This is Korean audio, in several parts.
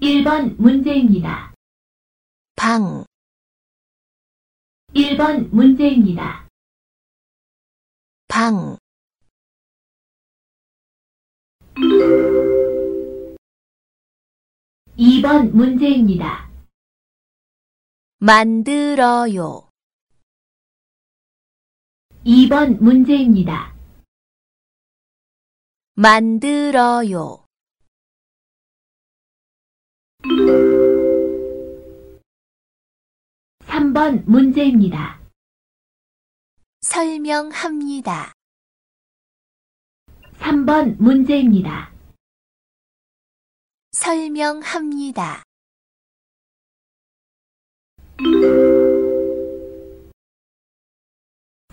1번 문제입니다. 방, 1번 문제입니다. 방, 2번 문제입니다. 만들어요. 2번 문제입니다. 만들어요. 3번 문제입니다. 설명합니다. 3번 문제입니다. 설명합니다.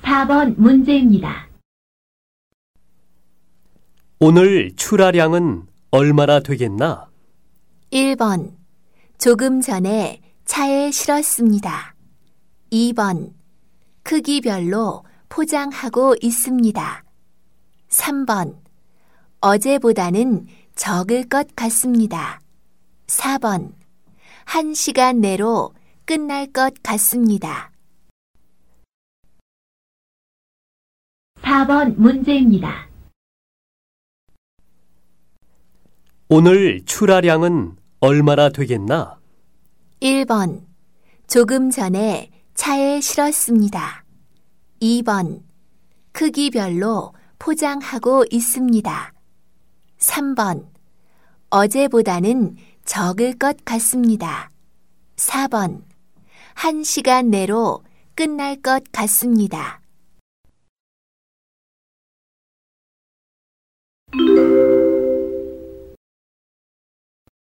4번 문제입니다. 오늘 출하량은 얼마나 되겠나? 1번. 조금 전에 차에 실었습니다. 2번. 크기별로 포장하고 있습니다. 3번. 어제보다는 적을 것 같습니다. 4번. 1시간 내로 끝날 것 같습니다. 4번 문제입니다. 오늘 출하량은 얼마나 되겠나? 1번. 조금 전에 차에 실었습니다. 2번. 크기별로 포장하고 있습니다. 3번. 어제보다는 적을 것 같습니다. 4번. 1시간 내로 끝날 것 같습니다.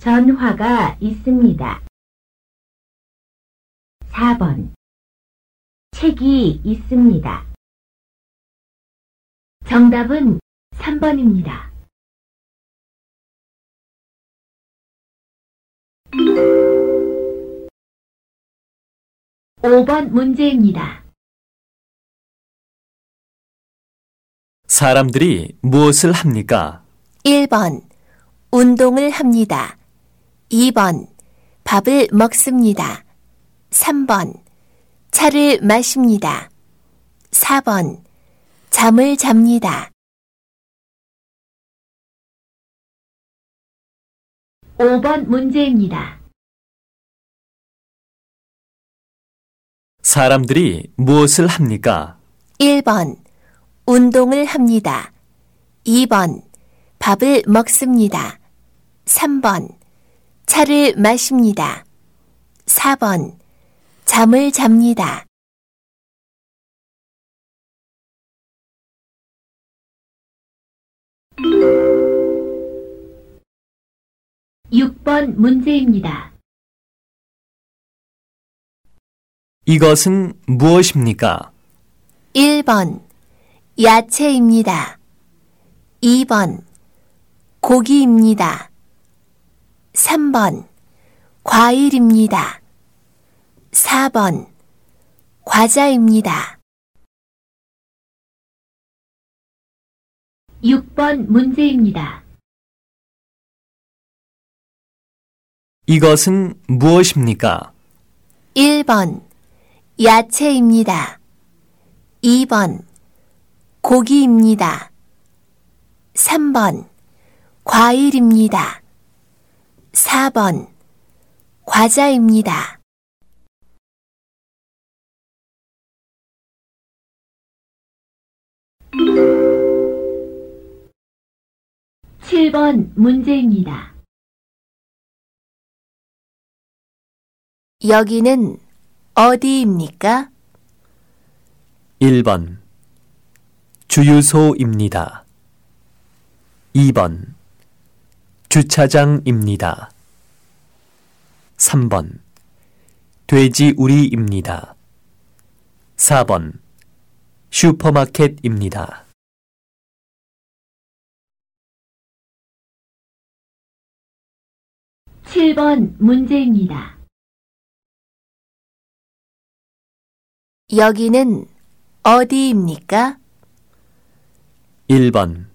전화가 있습니다. 4번 책이 있습니다. 정답은 3번입니다. 5번 문제입니다. 사람들이 무엇을 합니까? 1번. 운동을 합니다. 2번. 밥을 먹습니다. 3번. 차를 마십니다. 4번. 잠을 잡니다. 5번 문제입니다. 사람들이 무엇을 합니까? 1번. 운동을 합니다. 2번. 밥을 먹습니다. 3번. 차를 마십니다. 4번. 잠을 잡니다. 6번 문제입니다. 이것은 무엇입니까? 1번. 야채입니다. 2번. 고기입니다. 3번. 과일입니다. 4번. 과자입니다. 6번 문제입니다. 이것은 무엇입니까? 1번. 야채입니다. 2번. 고기입니다. 3번 과일입니다. 4번 과자입니다. 7번 문제입니다. 여기는 어디입니까? 1번 주유소입니다. 2번 주차장입니다. 3번 돼지우리입니다. 4번 슈퍼마켓입니다. 7번 문제입니다. 여기는 어디입니까? 1번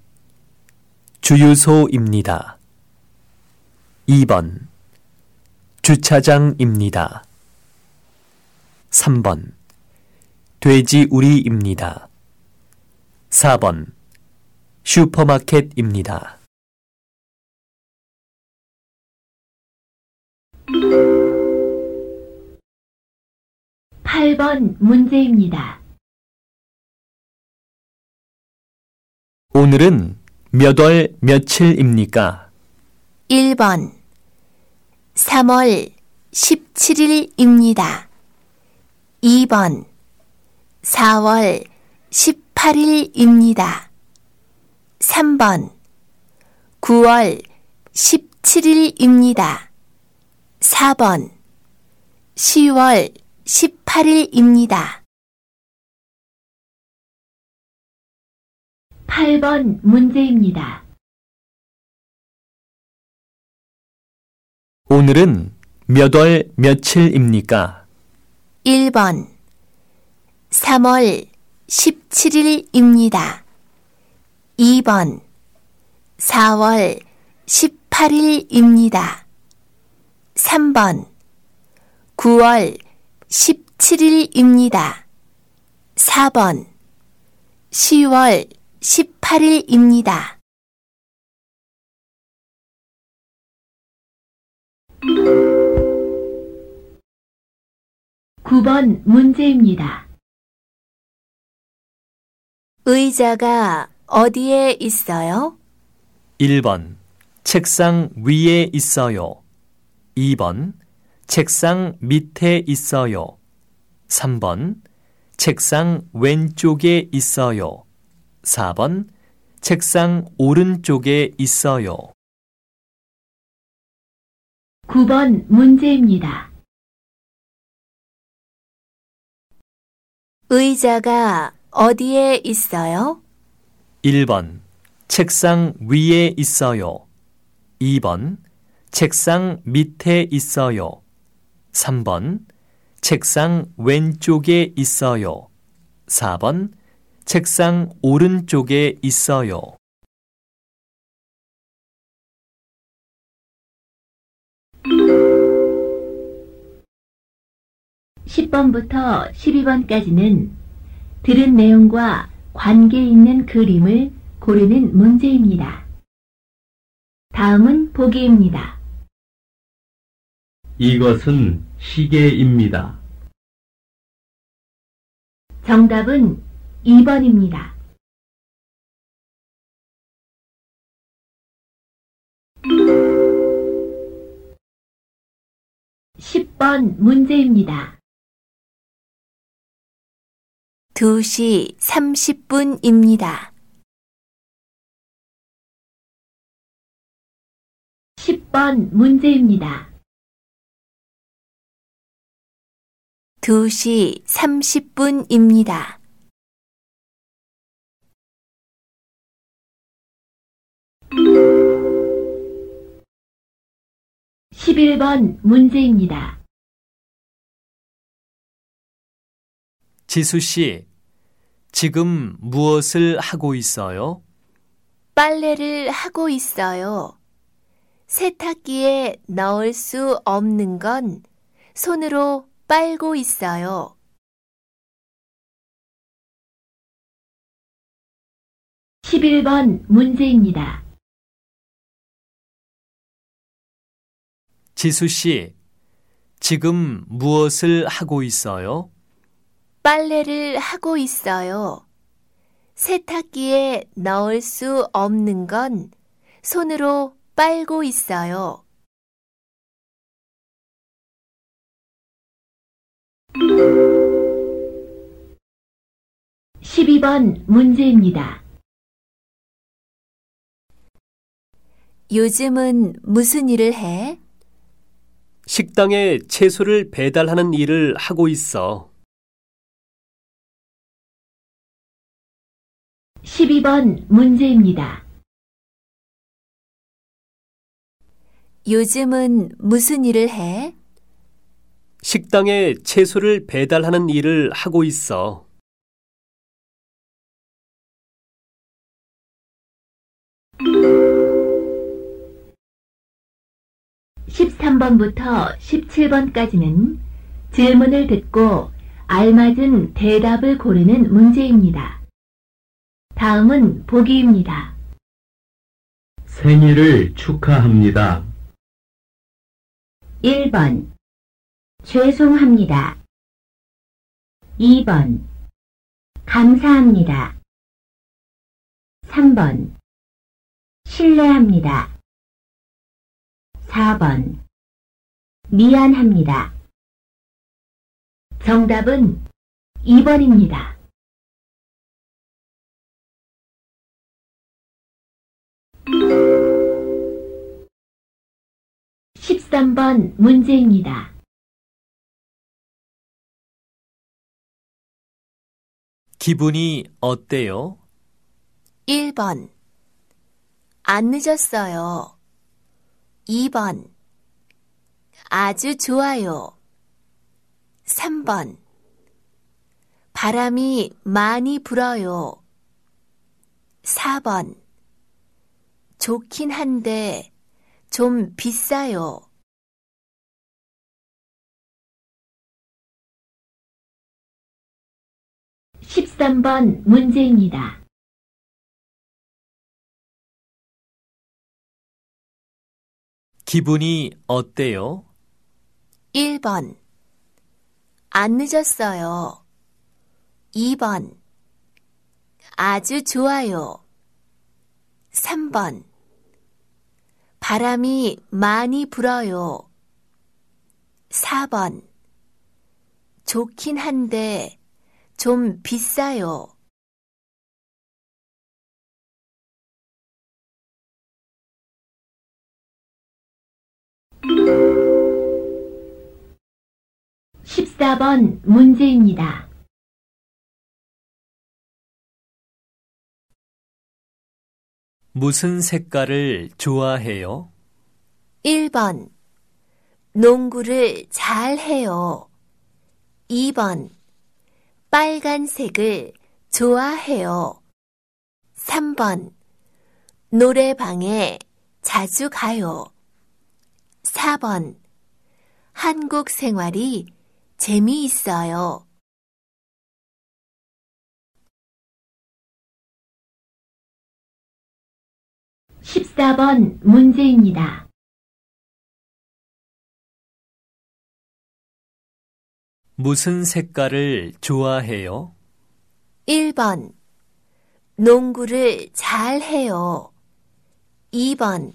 주유소입니다. 2번 주차장입니다. 3번 돼지우리입니다. 4번 슈퍼마켓입니다. 8번 문제입니다. 오늘은 몇 월 며칠입니까? 1번 3월 17일입니다. 2번 4월 18일입니다. 3번 9월 17일입니다. 4번 10월 18일입니다. 8번 문제입니다. 오늘은 몇 월 며칠입니까? 1번 3월 17일입니다. 2번 4월 18일입니다. 3번 9월 17일입니다. 4번 10월 18일입니다. 9번 문제입니다. 의자가 어디에 있어요? 1번 책상 위에 있어요. 2번 책상 밑에 있어요. 3번 책상 왼쪽에 있어요. 4번 책상 오른쪽에 있어요. 9번 문제입니다. 의자가 어디에 있어요? 1번 책상 위에 있어요. 2번 책상 밑에 있어요. 3번 책상 왼쪽에 있어요. 4번 책상 오른쪽에 있어요. 10번부터 12번까지는 들은 내용과 관계 있는 그림을 고르는 문제입니다. 다음은 보기입니다. 이것은 시계입니다. 정답은 2번입니다. (10번) 문제입니다. 2시 30분입니다. 10번 문제입니다. 2시 30분입니다. 11번 문제입니다. 지수 씨, 지금 무엇을 하고 있어요? 빨래를 하고 있어요. 세탁기에 넣을 수 없는 건 손으로 빨고 있어요. 11번 문제입니다. 지수 씨, 지금 무엇을 하고 있어요? 빨래를 하고 있어요. 세탁기에 넣을 수 없는 건 손으로 빨고 있어요. 12번 문제입니다. 요즘은 무슨 일을 해? 식당에 채소를 배달하는 일을 하고 있어. 12번 문제입니다. 요즘은 무슨 일을 해? 식당에 채소를 배달하는 일을 하고 있어. 13번부터 17번까지는 질문을 듣고 알맞은 대답을 고르는 문제입니다. 다음은 보기입니다. 생일을 축하합니다. 1번 죄송합니다. 2번 감사합니다. 3번 신뢰합니다. 4번 미안합니다. 정답은 2번입니다. 십삼 번 문제입니다. 기분이 어때요? 1번. 안 늦었어요. 2번. 아주 좋아요. 3번. 바람이 많이 불어요. 4번. 좋긴 한데 좀 비싸요. 13번 문제입니다. 기분이 어때요? 1번. 안 늦었어요. 2번. 아주 좋아요. 3번. 바람이 많이 불어요. 4번. 좋긴 한데 좀 비싸요. 14번 문제입니다. 무슨 색깔을 좋아해요? 1번. 농구를 잘 해요. 2번. 빨간색을 좋아해요. 3번. 노래방에 자주 가요. 4번. 한국 생활이 재미있어요. 14번 문제입니다. 무슨 색깔을 좋아해요? 1번. 농구를 잘 해요. 2번.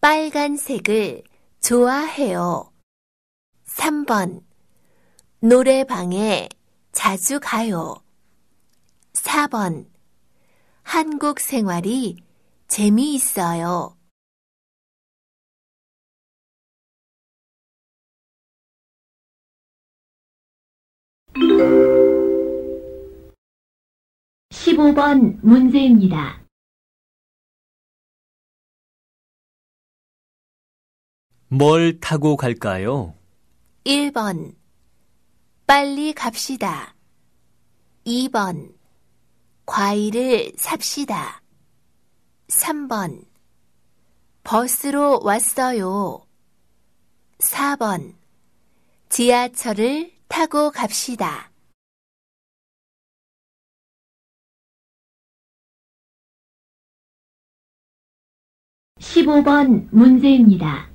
빨간색을 좋아해요. 3번. 노래방에 자주 가요. 4번. 한국 생활이 재미있어요. 15번 문제입니다. 뭘 타고 갈까요? 1번. 빨리 갑시다. 2번. 과일을 삽시다. 3번. 버스로 왔어요. 4번. 지하철을 타고 갑시다. 15번 문제입니다.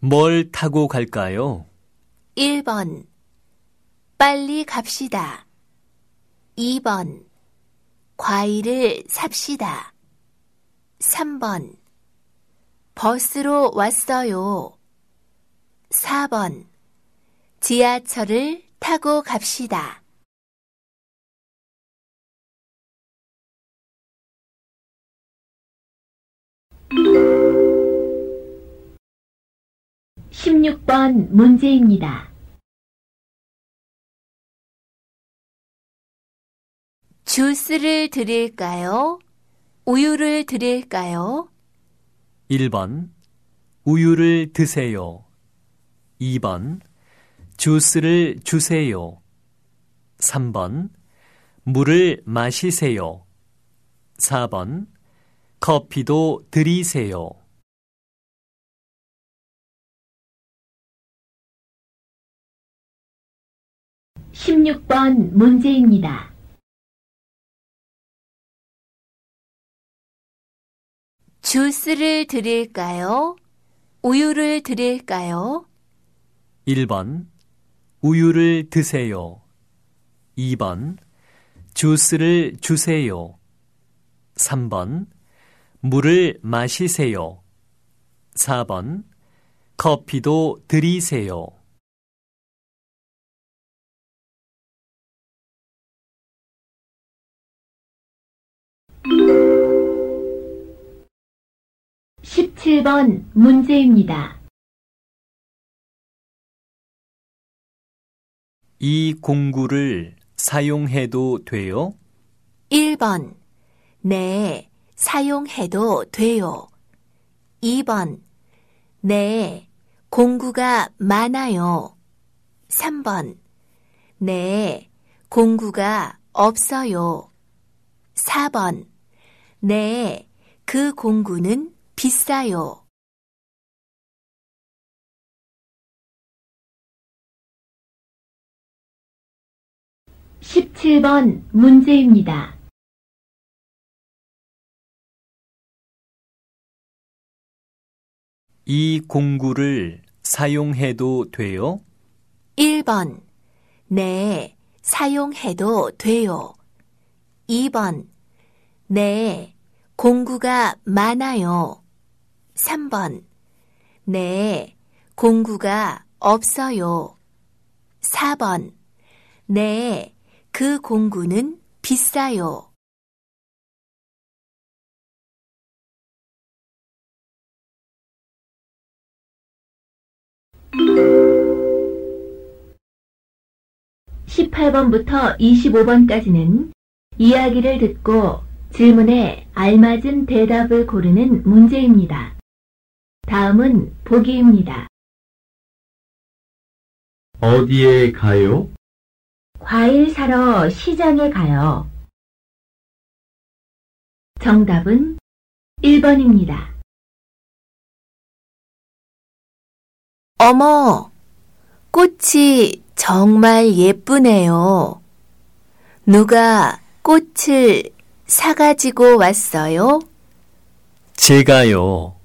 뭘 타고 갈까요? 1번 빨리 갑시다. 2번 과일을 삽시다. 3번 버스로 왔어요. 4번 지하철을 타고 갑시다. 16번 문제입니다. 주스를 드릴까요? 우유를 드릴까요? 1번 우유를 드세요. 2번 주스를 주세요. 3번 물을 마시세요. 4번 커피도 드리세요. 16번 문제입니다. 주스를 드릴까요? 우유를 드릴까요? 1번 우유를 드세요. 2번 주스를 주세요. 3번 물을 마시세요. 4번 커피도 드리세요. 17번 문제입니다. 이 공구를 사용해도 돼요? 1번 네, 사용해도 돼요. 2번 네, 공구가 많아요. 3번 네, 공구가 없어요. 4번 네, 그 공구는 비싸요. 17번 문제입니다. 이 공구를 사용해도 돼요? 1번 네, 사용해도 돼요. 2번 네, 공구가 많아요. 3번 네, 공구가 없어요. 4번 네, 그 공구는 비싸요. 18번부터 25번까지는 이야기를 듣고 질문에 알맞은 대답을 고르는 문제입니다. 다음은 보기입니다. 어디에 가요? 과일 사러 시장에 가요. 정답은 1번입니다. 어머, 꽃이 정말 예쁘네요. 누가 꽃을 사가지고 왔어요? 제가요.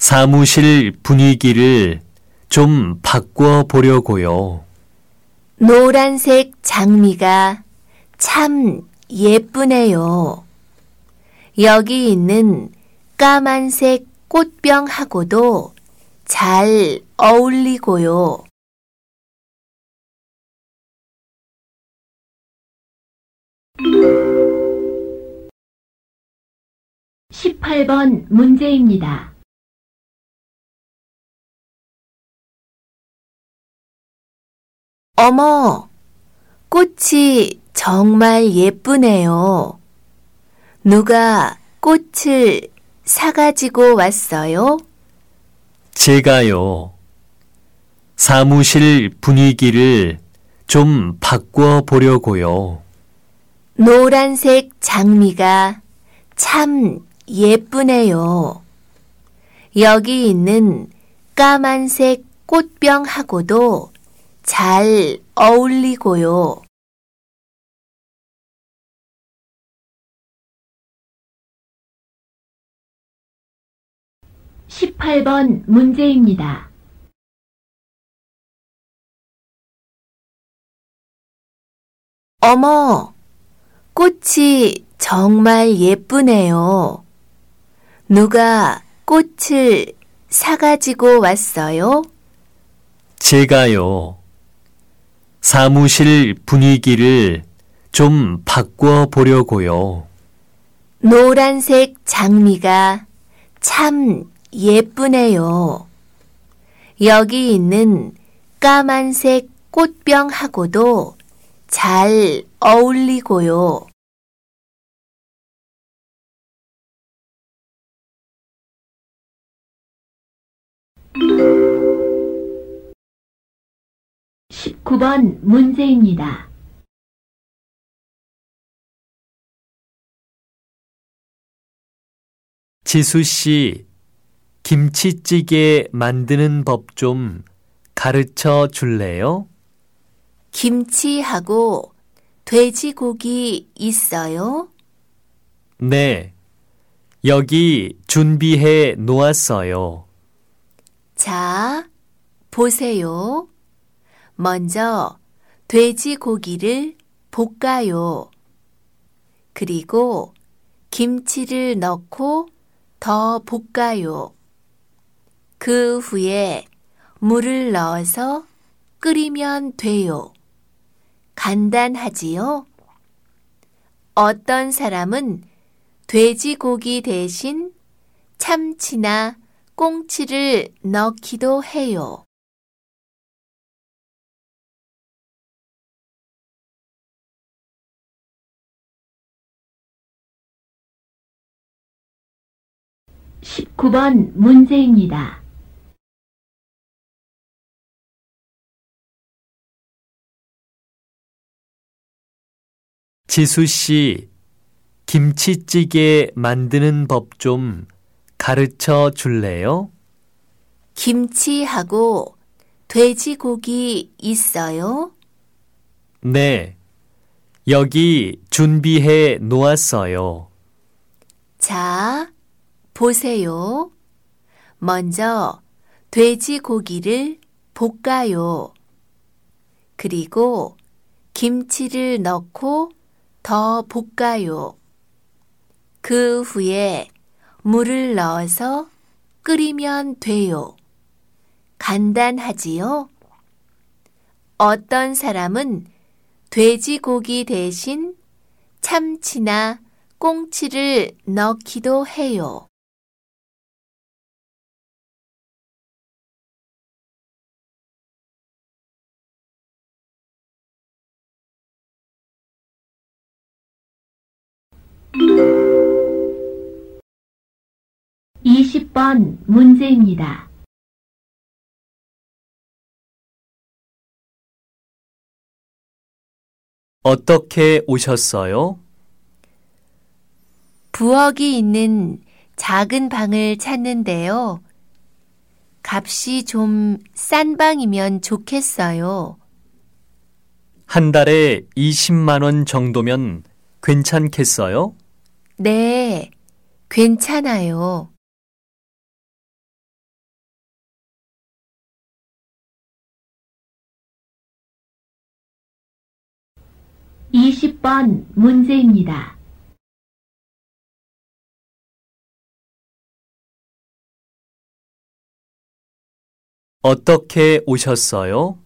사무실 분위기를 좀 바꿔 보려고요. 노란색 장미가 참 예쁘네요. 여기 있는 까만색 꽃병하고도 잘 어울리고요. 18번 문제입니다. 어머, 꽃이 정말 예쁘네요. 누가 꽃을 사가지고 왔어요? 제가요. 사무실 분위기를 좀 바꿔 보려고요. 노란색 장미가 참 예쁘네요. 여기 있는 까만색 꽃병하고도 잘 어울리고요. 18번 문제입니다. 어머, 꽃이 정말 예쁘네요. 누가 꽃을 사가지고 왔어요? 제가요. 사무실 분위기를 좀 바꿔 보려고요. 노란색 장미가 참 예쁘네요. 여기 있는 까만색 꽃병하고도 잘 어울리고요. 십구 번 문제입니다. 지수 씨, 김치찌개 만드는 법 좀 가르쳐 줄래요? 김치하고 돼지고기 있어요? 네. 여기 준비해 놓았어요. 자, 보세요. 먼저 돼지고기를 볶아요. 그리고 김치를 넣고 더 볶아요. 그 후에 물을 넣어서 끓이면 돼요. 간단하지요? 어떤 사람은 돼지고기 대신 참치나 꽁치를 넣기도 해요. 십구 번 문제입니다. 지수 씨, 김치찌개 만드는 법 좀 가르쳐 줄래요? 김치하고 돼지고기 있어요? 네. 여기 준비해 놓았어요. 자, 보세요. 먼저 돼지고기를 볶아요. 그리고 김치를 넣고 더 볶아요. 그 후에 물을 넣어서 끓이면 돼요. 간단하지요? 어떤 사람은 돼지고기 대신 참치나 꽁치를 넣기도 해요. 이십 번 문제입니다. 어떻게 오셨어요? 부엌이 있는 작은 방을 찾는데요. 값이 좀 싼 방이면 좋겠어요. 한 달에 20만 원 정도면 괜찮겠어요? 네, 괜찮아요. 이십 번 문제입니다. 어떻게 오셨어요?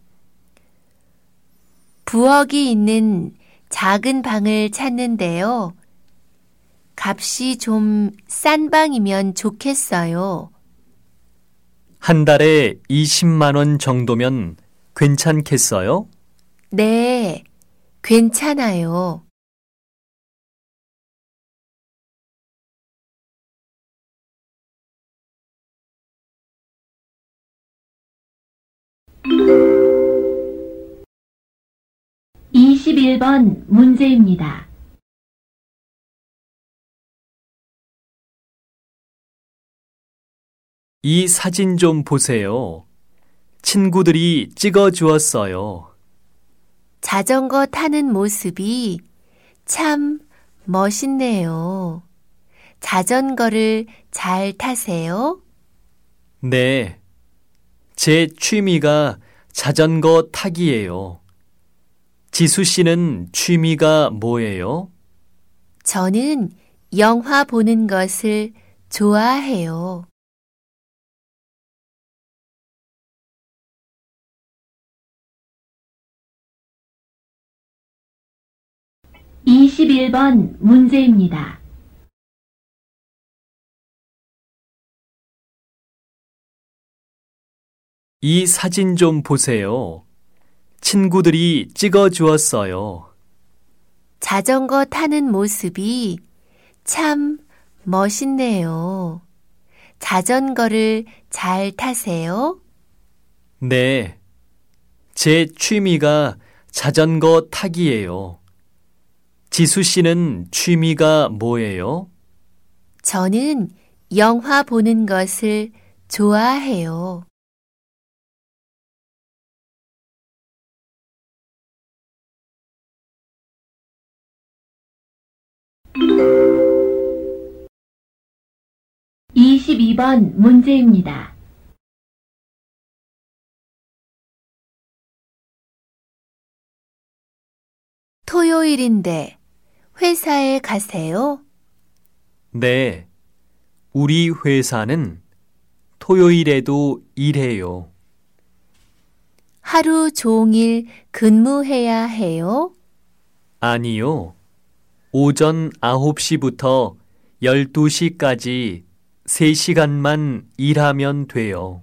부엌이 있는 작은 방을 찾는데요. 값이 좀 싼 방이면 좋겠어요. 한 달에 20만 원 정도면 괜찮겠어요? 네, 괜찮아요. 이십일 번 문제입니다. 이 사진 좀 보세요. 친구들이 찍어 주었어요. 자전거 타는 모습이 참 멋있네요. 자전거를 잘 타세요? 네. 제 취미가 자전거 타기예요. 지수 씨는 취미가 뭐예요? 저는 영화 보는 것을 좋아해요. 이십일 번 문제입니다. 이 사진 좀 보세요. 친구들이 찍어 주었어요. 자전거 타는 모습이 참 멋있네요. 자전거를 잘 타세요? 네. 제 취미가 자전거 타기예요. 지수 씨는 취미가 뭐예요? 저는 영화 보는 것을 좋아해요. 이십이 번 문제입니다. 토요일인데 회사에 가세요? 네. 우리 회사는 토요일에도 일해요. 하루 종일 근무해야 해요? 아니요. 오전 9시부터 12시까지 3시간만 일하면 돼요.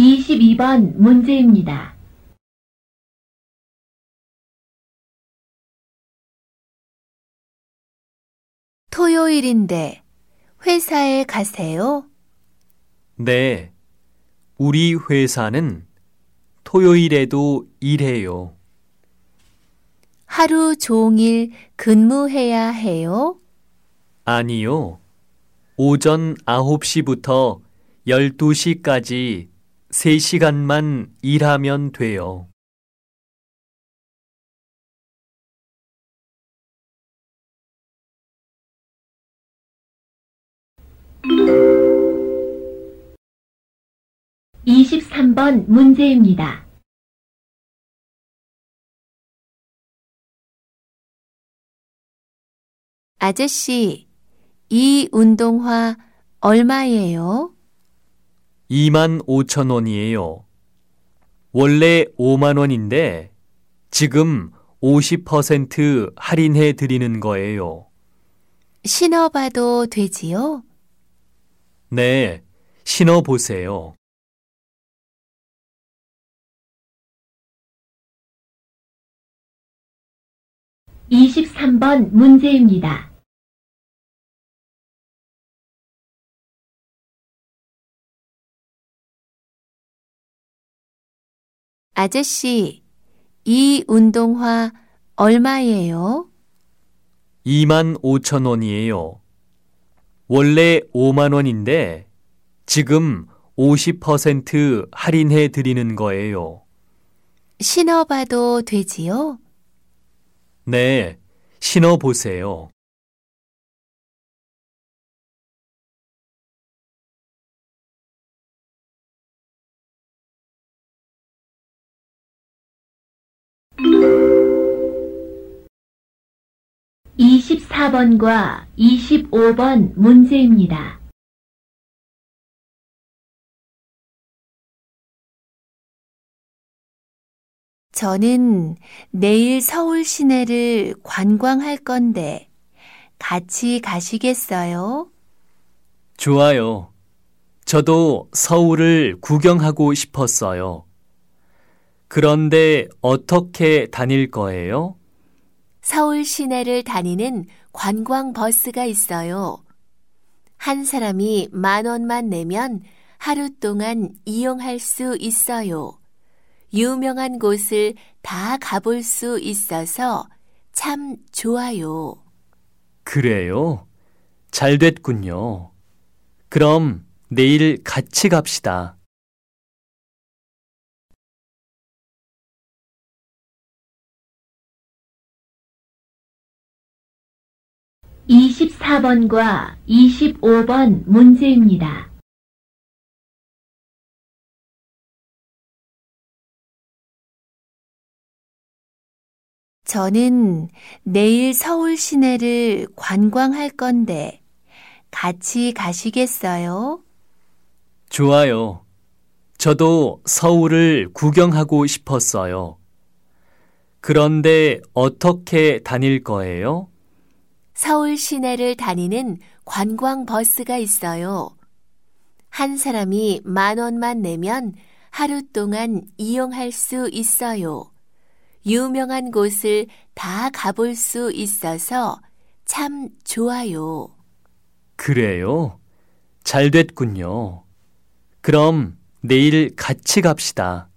이십이 번 문제입니다. 토요일인데 회사에 가세요? 네. 우리 회사는 토요일에도 일해요. 하루 종일 근무해야 해요? 아니요. 오전 9시부터 12시까지 3시간만 일하면 돼요. 이십삼 번 문제입니다. 아저씨, 이 운동화 얼마예요? 2만 5천 원이에요. 원래 5만 원인데 지금 50% 할인해 드리는 거예요. 신어봐도 되지요? 네, 신어 보세요. 이십삼 번 문제입니다. 아저씨, 이 운동화 얼마예요? 2만 5천 원이에요. 원래 5만 원인데 지금 50% 할인해 드리는 거예요. 신어봐도 되지요? 네, 신어 보세요. 이십사 번과 이십오 번 문제입니다. 저는 내일 서울 시내를 관광할 건데 같이 가시겠어요? 좋아요. 저도 서울을 구경하고 싶었어요. 그런데 어떻게 다닐 거예요? 서울 시내를 다니는 관광 버스가 있어요. 한 사람이 만 원만 내면 하루 동안 이용할 수 있어요. 유명한 곳을 다 가볼 수 있어서 참 좋아요. 그래요? 잘 됐군요. 그럼 내일 같이 갑시다. 24번과 25번 문제입니다. 저는 내일 서울 시내를 관광할 건데 같이 가시겠어요? 좋아요. 저도 서울을 구경하고 싶었어요. 그런데 어떻게 다닐 거예요? 서울 시내를 다니는 관광 버스가 있어요. 한 사람이 만 원만 내면 하루 동안 이용할 수 있어요. 유명한 곳을 다 가볼 수 있어서 참 좋아요. 그래요? 잘 됐군요. 그럼 내일 같이 갑시다.